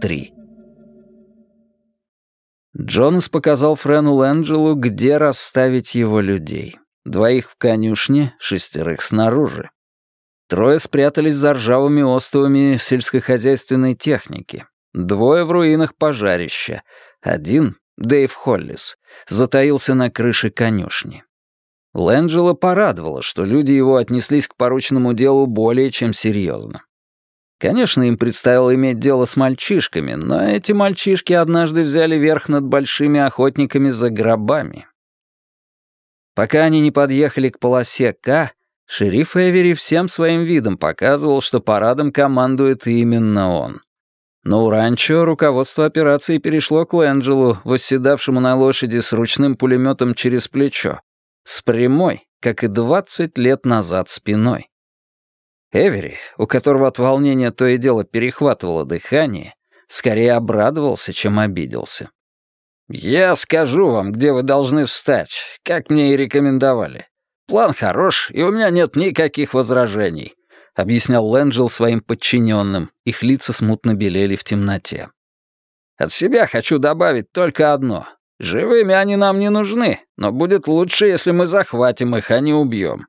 3. Джонас показал Френу Лэнджелу, где расставить его людей. Двоих в конюшне, шестерых снаружи. Трое спрятались за ржавыми остовами сельскохозяйственной техники. Двое в руинах пожарища. Один, Дэйв Холлис, затаился на крыше конюшни. Лэнджело порадовало, что люди его отнеслись к порученному делу более чем серьезно. Конечно, им предстояло иметь дело с мальчишками, но эти мальчишки однажды взяли верх над большими охотниками за гробами. Пока они не подъехали к полосе К, шериф Эвери всем своим видом показывал, что парадом командует именно он. Но у ранчо руководство операции перешло к Лэнджелу, восседавшему на лошади с ручным пулеметом через плечо, с прямой, как и 20 лет назад спиной. Эвери, у которого от волнения то и дело перехватывало дыхание, скорее обрадовался, чем обиделся. «Я скажу вам, где вы должны встать, как мне и рекомендовали. План хорош, и у меня нет никаких возражений», — объяснял Лэнджел своим подчиненным. Их лица смутно белели в темноте. «От себя хочу добавить только одно. Живыми они нам не нужны, но будет лучше, если мы захватим их, а не убьем.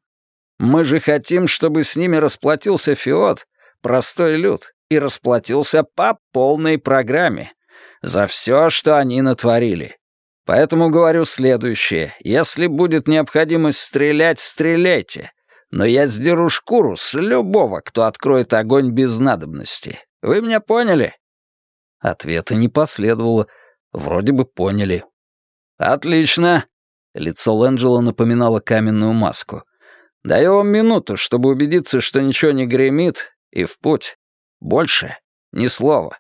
Мы же хотим, чтобы с ними расплатился Фиот, простой люд, и расплатился по полной программе. За все, что они натворили. Поэтому говорю следующее. Если будет необходимость стрелять, стреляйте. Но я сдеру шкуру с любого, кто откроет огонь без надобности. Вы меня поняли?» Ответа не последовало. Вроде бы поняли. «Отлично!» Лицо Лэнджела напоминало каменную маску. Даю вам минуту, чтобы убедиться, что ничего не гремит, и в путь. Больше ни слова.